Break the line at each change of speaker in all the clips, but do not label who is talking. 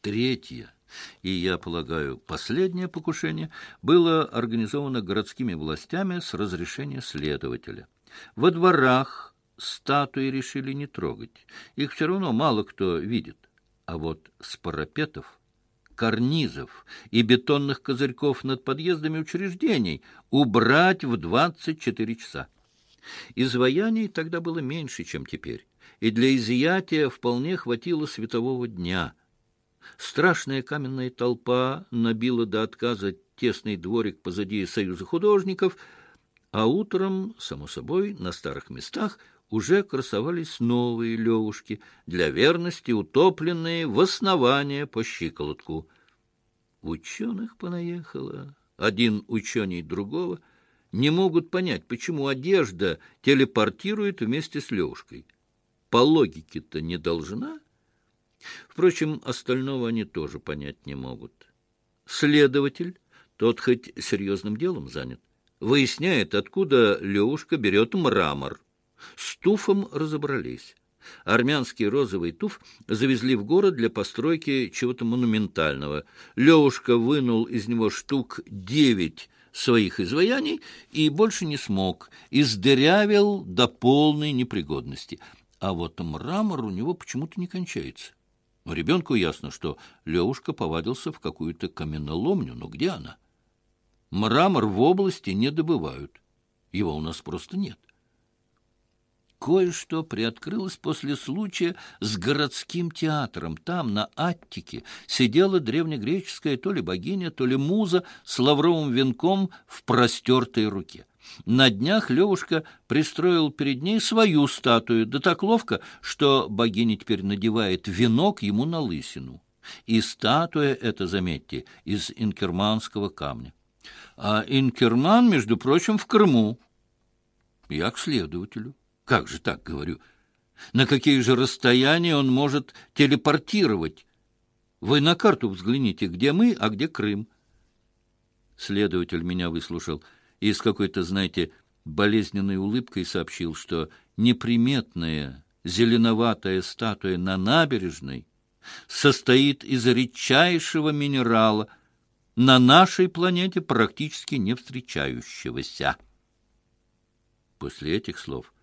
Третье, и, я полагаю, последнее покушение было организовано городскими властями с разрешения следователя. Во дворах статуи решили не трогать. Их все равно мало кто видит. А вот с парапетов, карнизов и бетонных козырьков над подъездами учреждений убрать в 24 часа. Изваяний тогда было меньше, чем теперь, и для изъятия вполне хватило светового дня. Страшная каменная толпа набила до отказа тесный дворик позади Союза художников, а утром, само собой, на старых местах уже красовались новые левушки, для верности утопленные в основание по щиколотку. Ученых понаехало, один ученый другого, не могут понять, почему одежда телепортирует вместе с левушкой. По логике-то не должна. Впрочем, остального они тоже понять не могут. Следователь, тот хоть серьезным делом занят, выясняет, откуда Левушка берет мрамор. С туфом разобрались. Армянский розовый туф завезли в город для постройки чего-то монументального. Левушка вынул из него штук девять своих изваяний и больше не смог, издырявил до полной непригодности. А вот мрамор у него почему-то не кончается. Ребенку ясно, что Левушка повадился в какую-то каменоломню, но где она? Мрамор в области не добывают. Его у нас просто нет кое-что приоткрылось после случая с городским театром. Там, на Аттике, сидела древнегреческая то ли богиня, то ли муза с лавровым венком в простертой руке. На днях Левушка пристроил перед ней свою статую, да так ловко, что богиня теперь надевает венок ему на лысину. И статуя эта, заметьте, из инкерманского камня. А инкерман, между прочим, в Крыму. Я к следователю. Как же так, говорю? На какие же расстояния он может телепортировать? Вы на карту взгляните, где мы, а где Крым. Следователь меня выслушал и с какой-то, знаете, болезненной улыбкой сообщил, что неприметная зеленоватая статуя на набережной состоит из редчайшего минерала, на нашей планете практически не встречающегося. После этих слов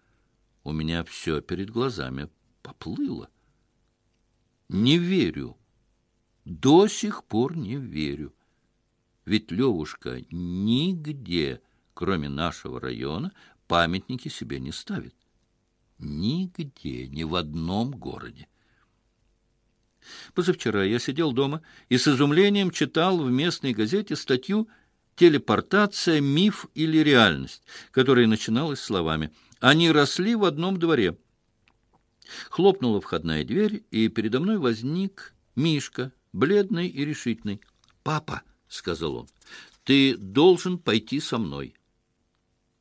у меня все перед глазами поплыло. Не верю. До сих пор не верю. Ведь Левушка нигде, кроме нашего района, памятники себе не ставит. Нигде, ни в одном городе. Позавчера я сидел дома и с изумлением читал в местной газете статью «Телепортация. Миф или реальность», которая начиналась словами – они росли в одном дворе. Хлопнула входная дверь, и передо мной возник Мишка, бледный и решительный. «Папа», — сказал он, — «ты должен пойти со мной».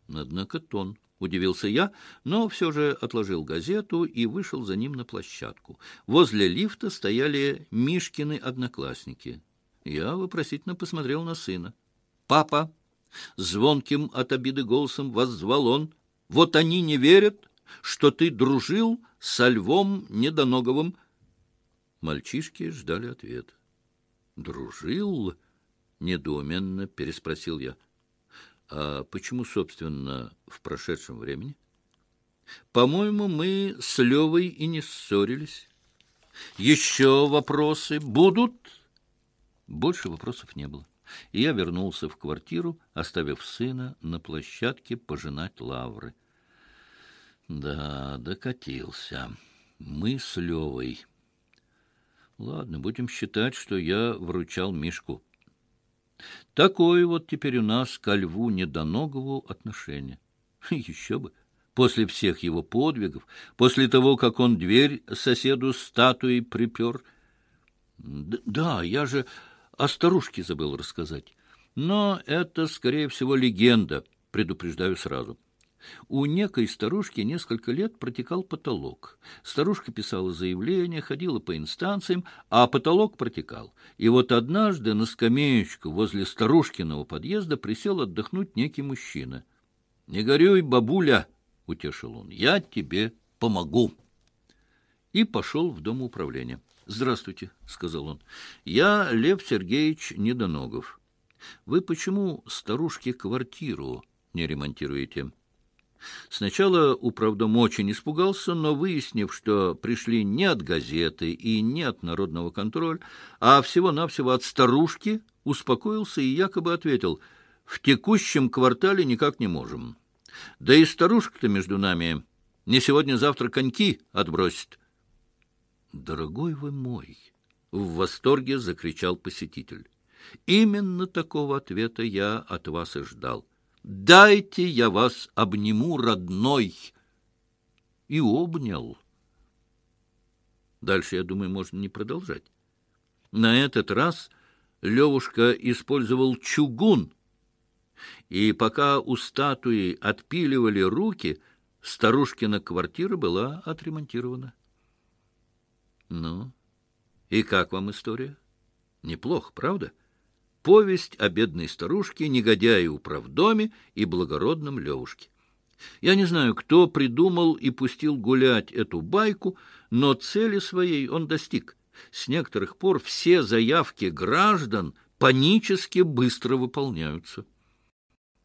Однако тон, — удивился я, но все же отложил газету и вышел за ним на площадку. Возле лифта стояли Мишкины одноклассники. Я вопросительно посмотрел на сына. «Папа!» — звонким от обиды голосом воззвал он. Вот они не верят, что ты дружил со Львом Недоноговым. Мальчишки ждали ответа. «Дружил?» — недоуменно переспросил я. «А почему, собственно, в прошедшем времени?» «По-моему, мы с Левой и не ссорились. Еще вопросы будут?» Больше вопросов не было и я вернулся в квартиру, оставив сына на площадке пожинать лавры. Да, докатился. Мы с Левой. Ладно, будем считать, что я вручал Мишку. Такое вот теперь у нас ко льву недоногову отношение. Еще бы. После всех его подвигов, после того, как он дверь соседу статуей припер. Да, я же о старушке забыл рассказать. Но это, скорее всего, легенда, предупреждаю сразу. У некой старушки несколько лет протекал потолок. Старушка писала заявление, ходила по инстанциям, а потолок протекал. И вот однажды на скамеечку возле старушкиного подъезда присел отдохнуть некий мужчина. — Не горюй, бабуля, — утешил он, — я тебе помогу. И пошел в дом управления. Здравствуйте, сказал он. Я Лев Сергеевич Недоногов. Вы почему старушке квартиру не ремонтируете? Сначала управдом очень испугался, но, выяснив, что пришли не от газеты и не от народного контроля, а всего-навсего от старушки, успокоился и якобы ответил, «В текущем квартале никак не можем. Да и старушка-то между нами не сегодня-завтра коньки отбросит». «Дорогой вы мой!» — в восторге закричал посетитель. «Именно такого ответа я от вас и ждал». Дайте я вас обниму, родной. И обнял. Дальше, я думаю, можно не продолжать. На этот раз Левушка использовал чугун, и пока у статуи отпиливали руки, старушкина квартира была отремонтирована. Ну, и как вам история? Неплохо, правда? — повесть о бедной старушке, негодяе управдоме и благородном Левушке. Я не знаю, кто придумал и пустил гулять эту байку, но цели своей он достиг. С некоторых пор все заявки граждан панически быстро выполняются.